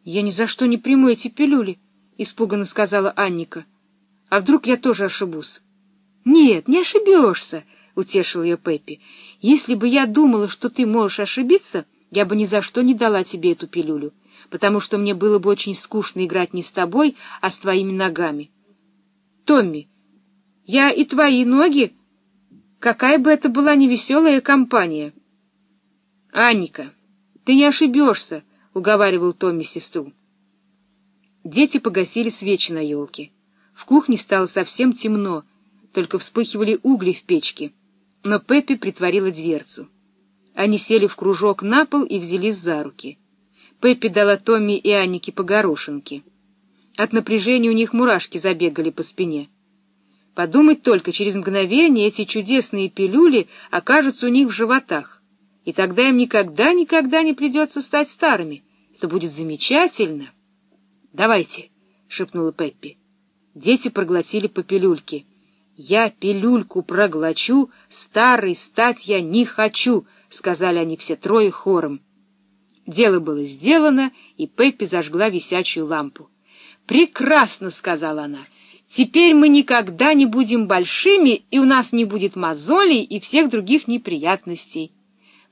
— Я ни за что не приму эти пилюли, — испуганно сказала Анника. — А вдруг я тоже ошибусь? — Нет, не ошибешься, — утешил ее Пеппи. — Если бы я думала, что ты можешь ошибиться, я бы ни за что не дала тебе эту пилюлю, потому что мне было бы очень скучно играть не с тобой, а с твоими ногами. — Томми, я и твои ноги... Какая бы это была невеселая компания! — Анника, ты не ошибешься, — уговаривал Томми сестру. Дети погасили свечи на елке. В кухне стало совсем темно, только вспыхивали угли в печке. Но Пеппи притворила дверцу. Они сели в кружок на пол и взялись за руки. Пеппи дала Томми и Аннике по горошинке. От напряжения у них мурашки забегали по спине. Подумать только, через мгновение эти чудесные пилюли окажутся у них в животах, и тогда им никогда-никогда не придется стать старыми. Это будет замечательно. — Давайте, — шепнула Пеппи. Дети проглотили по пилюльке. — Я пилюльку проглочу, старый стать я не хочу, — сказали они все трое хором. Дело было сделано, и Пеппи зажгла висячую лампу. «Прекрасно!» — сказала она. Теперь мы никогда не будем большими, и у нас не будет мозолей и всех других неприятностей.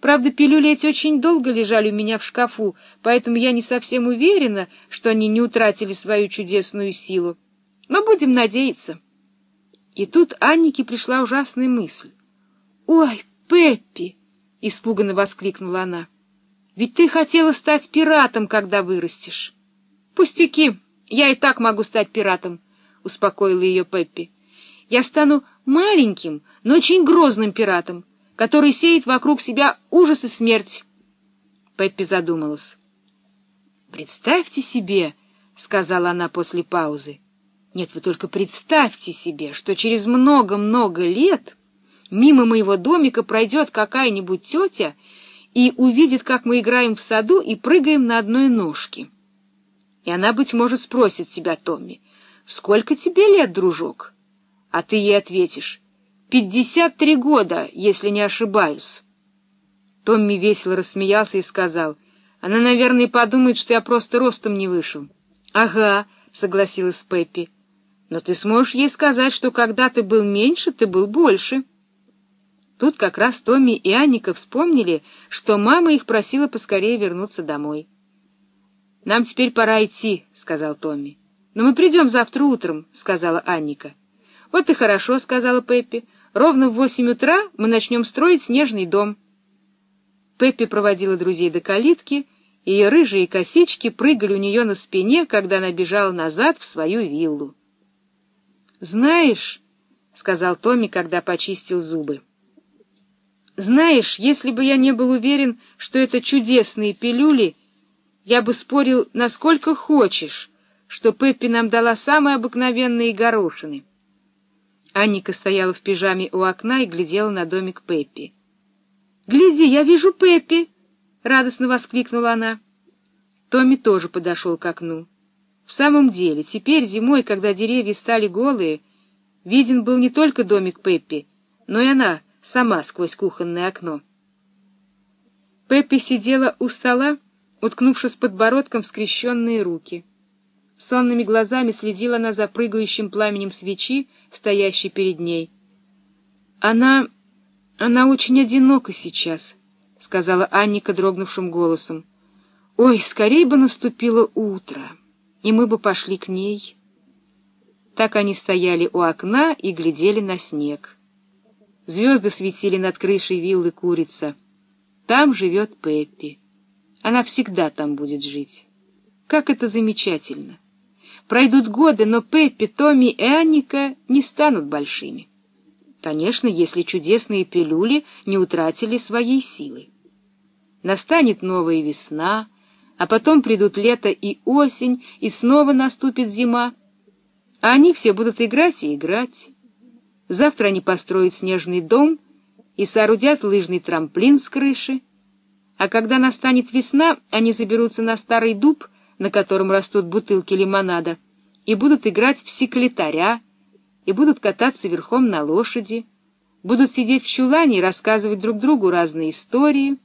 Правда, пилюли эти очень долго лежали у меня в шкафу, поэтому я не совсем уверена, что они не утратили свою чудесную силу. Но будем надеяться. И тут Аннике пришла ужасная мысль. «Ой, Пеппи!» — испуганно воскликнула она. «Ведь ты хотела стать пиратом, когда вырастешь». «Пустяки! Я и так могу стать пиратом!» — успокоила ее Пеппи. «Я стану маленьким, но очень грозным пиратом, который сеет вокруг себя ужас и смерть». Пеппи задумалась. «Представьте себе», — сказала она после паузы, — «нет, вы только представьте себе, что через много-много лет мимо моего домика пройдет какая-нибудь тетя и увидит, как мы играем в саду и прыгаем на одной ножке. И она, быть может, спросит тебя, Томми, — «Сколько тебе лет, дружок?» А ты ей ответишь, «Пятьдесят три года, если не ошибаюсь». Томми весело рассмеялся и сказал, «Она, наверное, подумает, что я просто ростом не вышел». «Ага», — согласилась Пеппи, «но ты сможешь ей сказать, что когда ты был меньше, ты был больше». Тут как раз Томми и Анника вспомнили, что мама их просила поскорее вернуться домой. «Нам теперь пора идти», — сказал Томми. «Но мы придем завтра утром», — сказала Анника. «Вот и хорошо», — сказала Пеппи. «Ровно в восемь утра мы начнем строить снежный дом». Пеппи проводила друзей до калитки, и ее рыжие косички прыгали у нее на спине, когда она бежала назад в свою виллу. «Знаешь», — сказал Томми, когда почистил зубы, — «знаешь, если бы я не был уверен, что это чудесные пилюли, я бы спорил, насколько хочешь» что Пеппи нам дала самые обыкновенные горошины. Анника стояла в пижаме у окна и глядела на домик Пеппи. «Гляди, я вижу Пеппи!» — радостно воскликнула она. Томми тоже подошел к окну. В самом деле, теперь зимой, когда деревья стали голые, виден был не только домик Пеппи, но и она сама сквозь кухонное окно. Пеппи сидела у стола, уткнувшись подбородком в скрещенные руки. Сонными глазами следила она за прыгающим пламенем свечи, стоящей перед ней. «Она... она очень одинока сейчас», — сказала Анника дрогнувшим голосом. «Ой, скорей бы наступило утро, и мы бы пошли к ней». Так они стояли у окна и глядели на снег. Звезды светили над крышей виллы Курица. Там живет Пеппи. Она всегда там будет жить. Как это замечательно! Пройдут годы, но Пеппи, Томми и Анника не станут большими. Конечно, если чудесные пилюли не утратили своей силы. Настанет новая весна, а потом придут лето и осень, и снова наступит зима. А они все будут играть и играть. Завтра они построят снежный дом и соорудят лыжный трамплин с крыши. А когда настанет весна, они заберутся на старый дуб — на котором растут бутылки лимонада, и будут играть в секретаря, и будут кататься верхом на лошади, будут сидеть в чулане и рассказывать друг другу разные истории,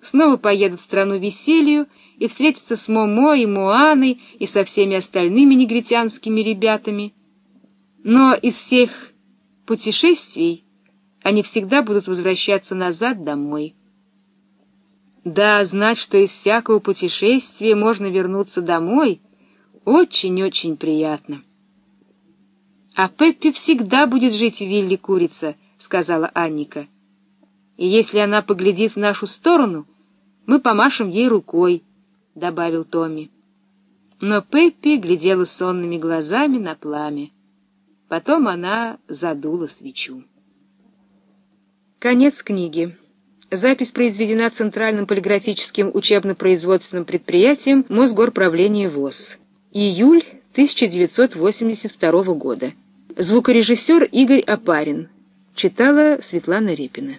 снова поедут в страну веселью и встретиться с Момо и Моаной и со всеми остальными негритянскими ребятами. Но из всех путешествий они всегда будут возвращаться назад домой. Да, знать, что из всякого путешествия можно вернуться домой, очень-очень приятно. — А Пеппи всегда будет жить в вилле курица, — сказала Анника. — И если она поглядит в нашу сторону, мы помашем ей рукой, — добавил Томми. Но Пеппи глядела сонными глазами на пламя. Потом она задула свечу. Конец книги. Запись произведена Центральным полиграфическим учебно-производственным предприятием Мосгорправления ВОЗ. Июль 1982 года. Звукорежиссер Игорь Апарин. Читала Светлана Репина.